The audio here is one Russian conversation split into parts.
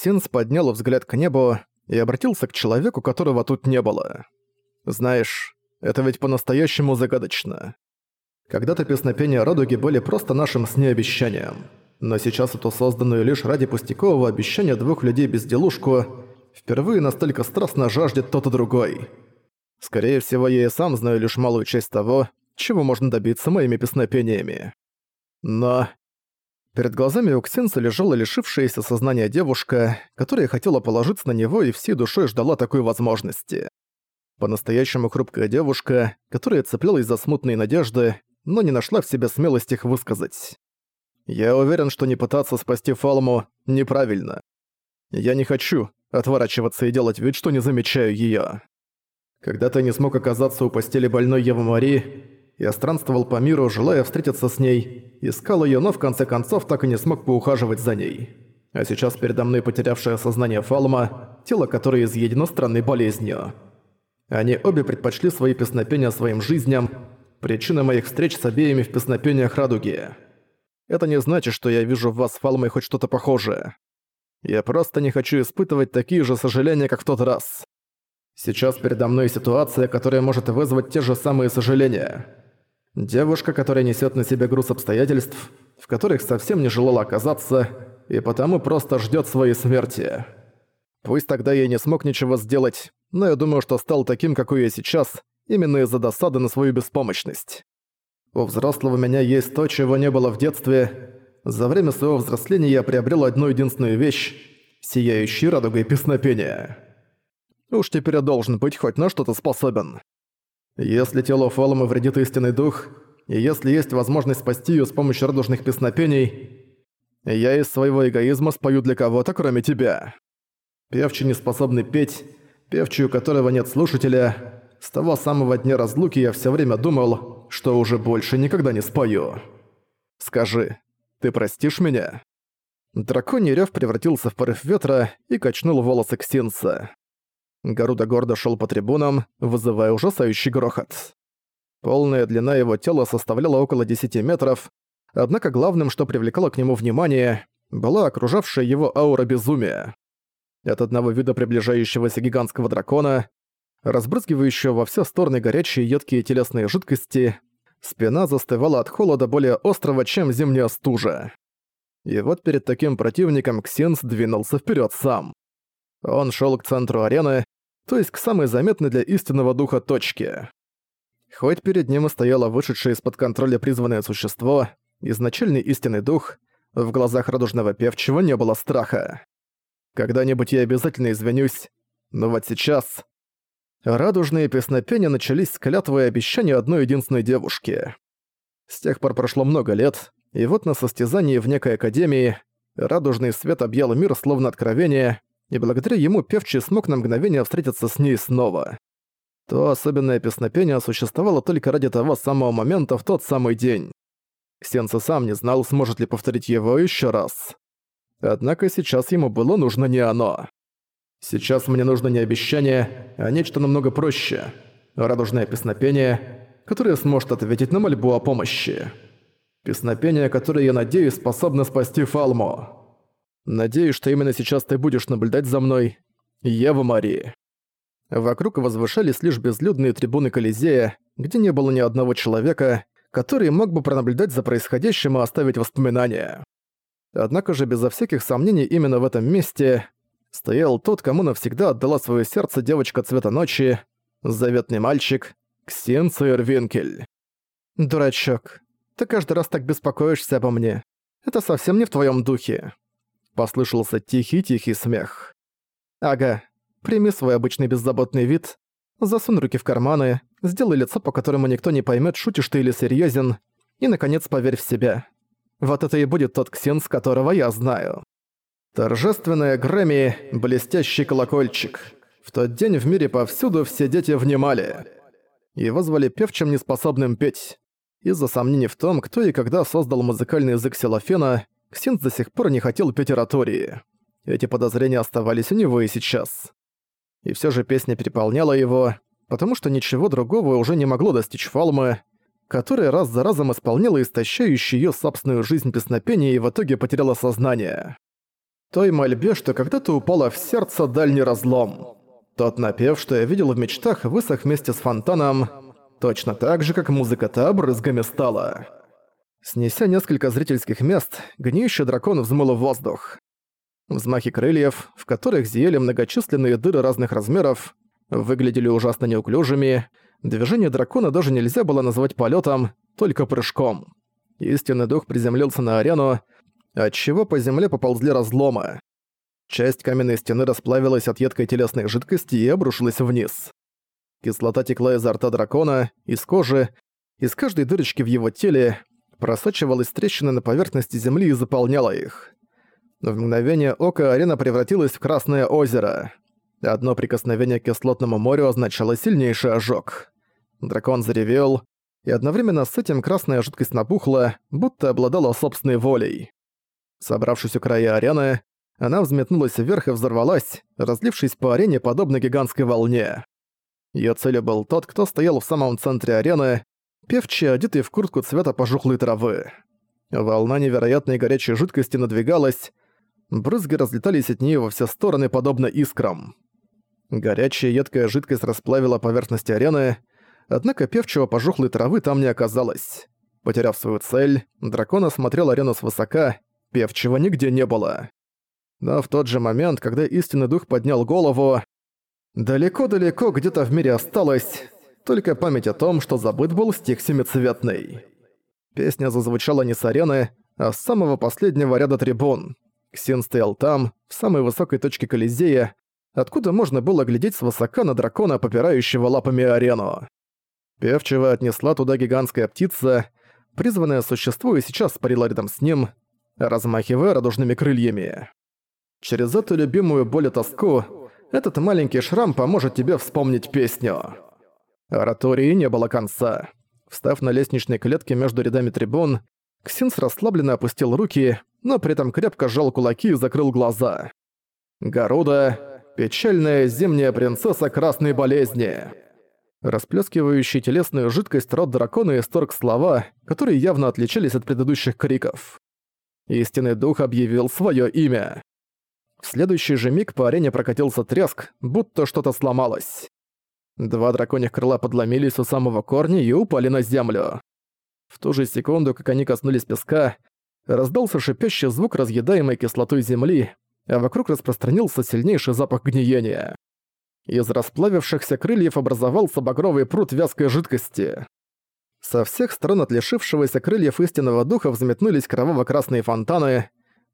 Ксенс поднял взгляд к небу и обратился к человеку, которого тут не было. «Знаешь, это ведь по-настоящему загадочно. Когда-то песнопения радуги были просто нашим с обещанием. Но сейчас эту созданную лишь ради пустякового обещания двух людей безделушку впервые настолько страстно жаждет тот и другой. Скорее всего, я и сам знаю лишь малую часть того, чего можно добиться моими песнопениями. Но... Перед глазами у Ксенса лежала лишившаяся сознания девушка, которая хотела положиться на него и всей душой ждала такой возможности. По-настоящему хрупкая девушка, которая цеплялась за смутные надежды, но не нашла в себе смелости их высказать. Я уверен, что не пытаться спасти Фалму неправильно. Я не хочу отворачиваться и делать вид, что не замечаю её. Когда ты не смог оказаться у постели больной Евы Мари, я странствовал по миру, желая встретиться с ней, искал её, но в конце концов так и не смог поухаживать за ней. А сейчас передо мной потерявшее сознание Фалма, тело которое изъедено странной болезнью. Они обе предпочли свои песнопения своим жизням, причина моих встреч с обеими в песнопениях Радуги. Это не значит, что я вижу в вас с Фалмой хоть что-то похожее. Я просто не хочу испытывать такие же сожаления, как в тот раз. Сейчас передо мной ситуация, которая может вызвать те же самые сожаления. Девушка, которая несет на себе груз обстоятельств, в которых совсем не желала оказаться, и потому просто ждет своей смерти. Пусть тогда я не смог ничего сделать, но я думаю, что стал таким, какой я сейчас, именно из-за досады на свою беспомощность. У взрослого меня есть то, чего не было в детстве. За время своего взросления я приобрел одну единственную вещь — сияющий радугой песнопения. Уж теперь я должен быть хоть на что-то способен. Если тело Фолома вредит истинный дух, и если есть возможность спасти ее с помощью радужных песнопений, я из своего эгоизма спою для кого-то, кроме тебя. Певчий не способный петь, певчий, у которого нет слушателя, с того самого дня разлуки я все время думал, что уже больше никогда не спою. Скажи, ты простишь меня?» Драконий рёв превратился в порыв ветра и качнул волосы Ксинса. Гаруда гордо шел по трибунам, вызывая ужасающий грохот. Полная длина его тела составляла около 10 метров, однако главным, что привлекало к нему внимание, была окружавшая его аура безумия. От одного вида приближающегося гигантского дракона, разбрызгивающего во все стороны горячие едкие телесные жидкости, спина застывала от холода более острого, чем зимняя стужа. И вот перед таким противником Ксенс двинулся вперед сам. Он шел к центру арены, то есть к самой заметной для истинного духа точке. Хоть перед ним и стояло вышедшее из-под контроля призванное существо, изначальный истинный дух, в глазах радужного певчего не было страха. Когда-нибудь я обязательно извинюсь, но вот сейчас... Радужные песнопения начались с клятвы и обещания одной единственной девушки. С тех пор прошло много лет, и вот на состязании в некой академии радужный свет объял мир словно откровение, и благодаря ему певчий смог на мгновение встретиться с ней снова. То особенное песнопение существовало только ради того самого момента в тот самый день. Ксенца сам не знал, сможет ли повторить его еще раз. Однако сейчас ему было нужно не оно. Сейчас мне нужно не обещание, а нечто намного проще. Радужное песнопение, которое сможет ответить на мольбу о помощи. Песнопение, которое, я надеюсь, способно спасти Фалму. Надеюсь, что именно сейчас ты будешь наблюдать за мной, Ева Марии». Вокруг возвышались лишь безлюдные трибуны Колизея, где не было ни одного человека, который мог бы пронаблюдать за происходящим и оставить воспоминания. Однако же безо всяких сомнений именно в этом месте стоял тот, кому навсегда отдала свое сердце девочка цвета ночи, заветный мальчик, Ксен Цейрвинкель. «Дурачок, ты каждый раз так беспокоишься обо мне. Это совсем не в твоем духе. Послышался тихий-тихий смех. «Ага, прими свой обычный беззаботный вид, засунь руки в карманы, сделай лицо, по которому никто не поймет, шутишь ты или серьезен, и, наконец, поверь в себя. Вот это и будет тот ксенс, которого я знаю». Торжественная Грэмми, блестящий колокольчик. В тот день в мире повсюду все дети внимали. Его звали певчим неспособным петь. Из-за сомнений в том, кто и когда создал музыкальный язык Силофена, Ксинц до сих пор не хотел петь оратории. Эти подозрения оставались у него и сейчас. И все же песня переполняла его, потому что ничего другого уже не могло достичь Фалмы, которая раз за разом исполняла истощающую ее собственную жизнь песнопения и в итоге потеряла сознание. Той мольбе, что когда-то упала в сердце дальний разлом. Тот напев, что я видел в мечтах, высох вместе с фонтаном, точно так же, как музыка та брызгами стала. Снеся несколько зрительских мест, гниющий дракон взмыл в воздух. Взмахи крыльев, в которых зияли многочисленные дыры разных размеров, выглядели ужасно неуклюжими. Движение дракона даже нельзя было назвать полетом, только прыжком. Истинный дух приземлился на арену, отчего по земле поползли разломы. Часть каменной стены расплавилась от едкой телесной жидкости и обрушилась вниз. Кислота текла изо рта дракона, из кожи, из каждой дырочки в его теле, просачивалась трещины на поверхности земли и заполняла их. В мгновение ока арена превратилась в Красное озеро. Одно прикосновение к кислотному морю означало сильнейший ожог. Дракон заревел, и одновременно с этим красная жидкость набухла, будто обладала собственной волей. Собравшись у края арены, она взметнулась вверх и взорвалась, разлившись по арене подобно гигантской волне. Её целью был тот, кто стоял в самом центре арены, певчий, одетый в куртку цвета пожухлой травы. Волна невероятной горячей жидкости надвигалась, Брызги разлетались от нее во все стороны, подобно искрам. Горячая едкая жидкость расплавила поверхность арены, однако певчего пожухлой травы там не оказалось. Потеряв свою цель, дракон осмотрел арену свысока, певчего нигде не было. Но в тот же момент, когда истинный дух поднял голову, далеко-далеко где-то в мире осталось только память о том, что забыт был стих семицветный. Песня зазвучала не с арены, а с самого последнего ряда трибун. Ксен стоял там, в самой высокой точке Колизея, откуда можно было глядеть свысока на дракона, попирающего лапами арену. Певчего отнесла туда гигантская птица, призванное существо и сейчас парило рядом с ним, размахивая радужными крыльями. Через эту любимую боль и тоску этот маленький шрам поможет тебе вспомнить песню. Оратории не было конца. Встав на лестничной клетке между рядами трибун, Ксинс расслабленно опустил руки, но при этом крепко сжал кулаки и закрыл глаза. Гаруда – печальная зимняя принцесса красной болезни. Расплескивающий телесную жидкость рот дракона исторг слова, которые явно отличались от предыдущих криков. Истинный дух объявил свое имя. В следующий же миг по арене прокатился треск, будто что-то сломалось. Два драконьих крыла подломились у самого корня и упали на землю. В ту же секунду, как они коснулись песка, раздался шипящий звук разъедаемой кислотой земли, а вокруг распространился сильнейший запах гниения. Из расплавившихся крыльев образовался багровый пруд вязкой жидкости. Со всех сторон от лишившегося крыльев истинного духа взметнулись кроваво-красные фонтаны,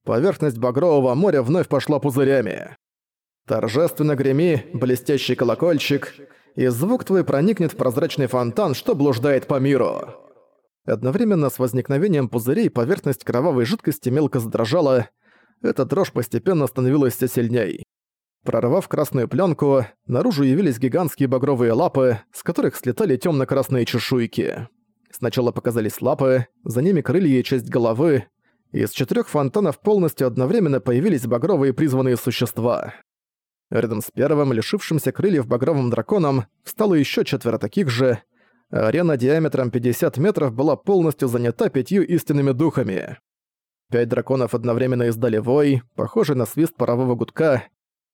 поверхность багрового моря вновь пошла пузырями. Торжественно греми, блестящий колокольчик, и звук твой проникнет в прозрачный фонтан, что блуждает по миру. Одновременно с возникновением пузырей поверхность кровавой жидкости мелко задрожала, эта дрожь постепенно становилась все сильней. Прорвав красную пленку, наружу явились гигантские багровые лапы, с которых слетали темно-красные чешуйки. Сначала показались лапы, за ними крылья и часть головы. Из четырех фонтанов полностью одновременно появились багровые призванные существа. Рядом с первым, лишившимся крыльев багровым драконом, встало еще четверо таких же — Арена диаметром 50 метров была полностью занята пятью истинными духами. Пять драконов одновременно издали вой, похожий на свист парового гудка.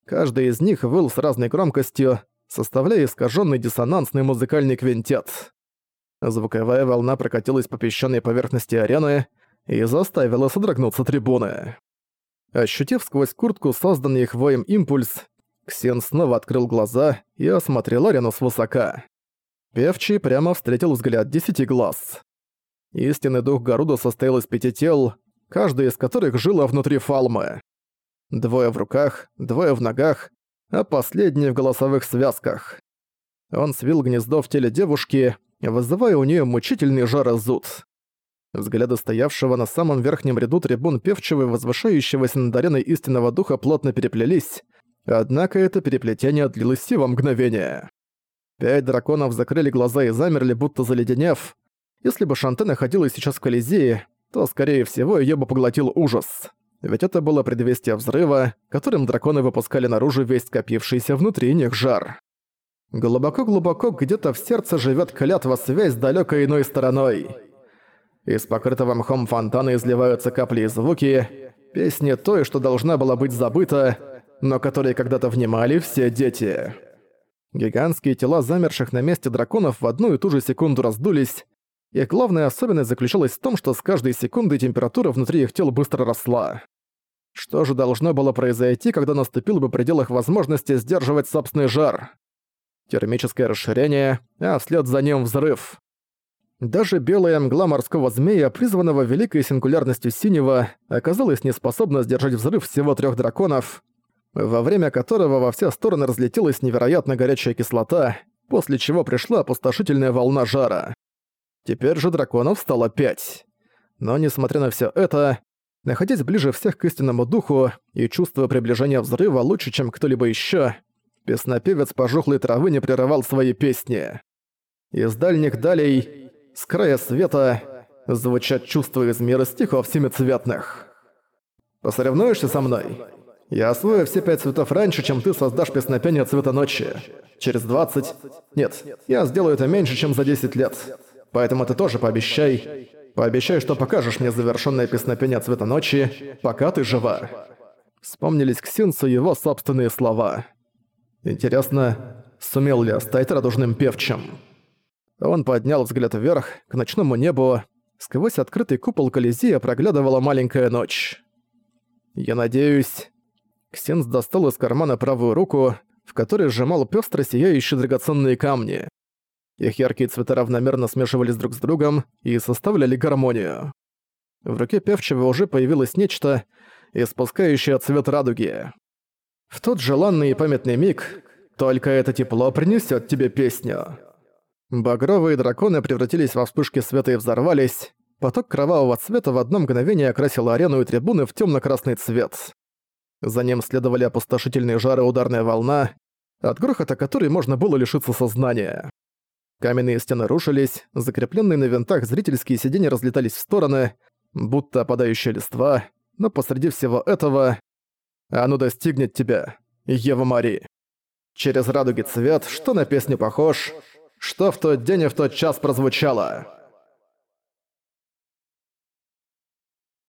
Каждый из них выл с разной громкостью, составляя искаженный диссонансный музыкальный квинтет. Звуковая волна прокатилась по песчаной поверхности арены и заставила содрогнуться трибуны. Ощутив сквозь куртку созданный их воем импульс, Ксен снова открыл глаза и осмотрел арену свысока. Певчий прямо встретил взгляд десяти глаз. Истинный дух Гаруда состоял из пяти тел, каждая из которых жила внутри фалмы. Двое в руках, двое в ногах, а последний в голосовых связках. Он свил гнездо в теле девушки, вызывая у нее мучительный жар и зуд. Взгляды стоявшего на самом верхнем ряду трибун певчего и возвышающегося над ареной истинного духа плотно переплелись, однако это переплетение длилось всего мгновения. Пять драконов закрыли глаза и замерли, будто заледенев. Если бы Шанте находилась сейчас в Колизее, то, скорее всего, её бы поглотил ужас. Ведь это было предвестие взрыва, которым драконы выпускали наружу весь скопившийся внутри них жар. Глубоко-глубоко где-то в сердце живёт клятва связь с далёкой иной стороной. Из покрытого мхом фонтана изливаются капли и звуки. Песни той, что должна была быть забыта, но которой когда-то внимали все дети. Гигантские тела замерших на месте драконов в одну и ту же секунду раздулись, и главная особенность заключалась в том, что с каждой секундой температура внутри их тел быстро росла. Что же должно было произойти, когда наступил бы предел их возможности сдерживать собственный жар? Термическое расширение, а вслед за ним взрыв. Даже белая мгла морского змея, призванного великой сингулярностью синего, оказалась неспособна сдержать взрыв всего трех драконов, во время которого во все стороны разлетелась невероятно горячая кислота, после чего пришла опустошительная волна жара. Теперь же драконов стало пять. Но несмотря на все это, находясь ближе всех к истинному духу и чувствуя приближение взрыва лучше, чем кто-либо еще, песнопевец пожухлой травы не прерывал свои песни. Из дальних далей, с края света, звучат чувства из мира стихов семицветных. «Посоревнуешься со мной?» Я освою все пять цветов раньше, чем ты создашь песнопение цвета ночи. Через 20... Нет, я сделаю это меньше, чем за 10 лет. Поэтому ты тоже пообещай. Пообещай, что покажешь мне завершенное песнопение цвета ночи, пока ты жива. Вспомнились к Синсу его собственные слова. Интересно, сумел ли стать радужным певчим? Он поднял взгляд вверх, к ночному небу. Сквозь открытый купол Колизея проглядывала маленькая ночь. Я надеюсь... Ксенс достал из кармана правую руку, в которой сжимал пёстро сияющие драгоценные камни. Их яркие цвета равномерно смешивались друг с другом и составляли гармонию. В руке певчего уже появилось нечто, испускающее цвет радуги. В тот желанный и памятный миг только это тепло принесет тебе песню. Багровые драконы превратились во вспышки света и взорвались. Поток кровавого цвета в одно мгновение окрасил арену и трибуны в темно красный цвет. За ним следовали опустошительные жары ударная волна, от грохота которой можно было лишиться сознания. Каменные стены рушились, закрепленные на винтах зрительские сиденья разлетались в стороны, будто опадающая листва, но посреди всего этого оно достигнет тебя, Ева Мари. Через радуги цвет, что на песню похож, что в тот день и в тот час прозвучало.